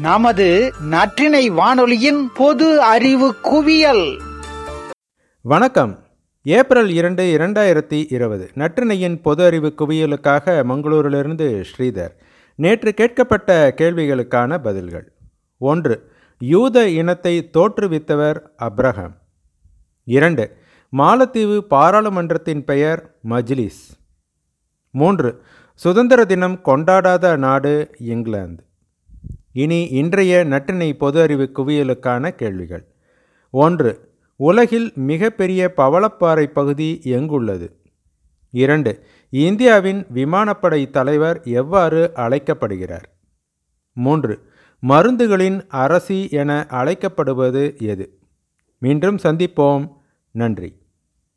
நமது நற்றினை வானொலியின் பொது அறிவு குவியல். வணக்கம். ஏப்ரல் இரண்டு இரண்டாயிரத்தி இருபது. நற்றினையின் பொது அறிவு குவியலுக்காக மங்களூரிலிருந்து ஸ்ரீதர். நேற்று கேட்கப்பட்ட கேள்விகளுக்கான பதில்கள். ஒன்று யூத இனத்தை தோற்றுவித்தவர் அப்ரஹாம். இரண்டு மாலத்தீவு பாராளுமன்றத்தின் பெயர் மஜ்லிஸ். மூன்று சுதந்திர தினம் கொண்டாடாத நாடு இங்கிலாந்து. இனி இன்றைய நட்டினை பொது அறிவு குவியலுக்கான கேள்விகள். ஒன்று உலகில் மிகப்பெரிய பவளப்பாறை பகுதி எங்குள்ளது? இரண்டு இந்தியாவின் விமானப்படை தலைவர் எவ்வாறு அழைக்கப்படுகிறார்? மூன்று மருந்துகளின் அரசி என அழைக்கப்படுவது எது? மீண்டும் சந்திப்போம். நன்றி.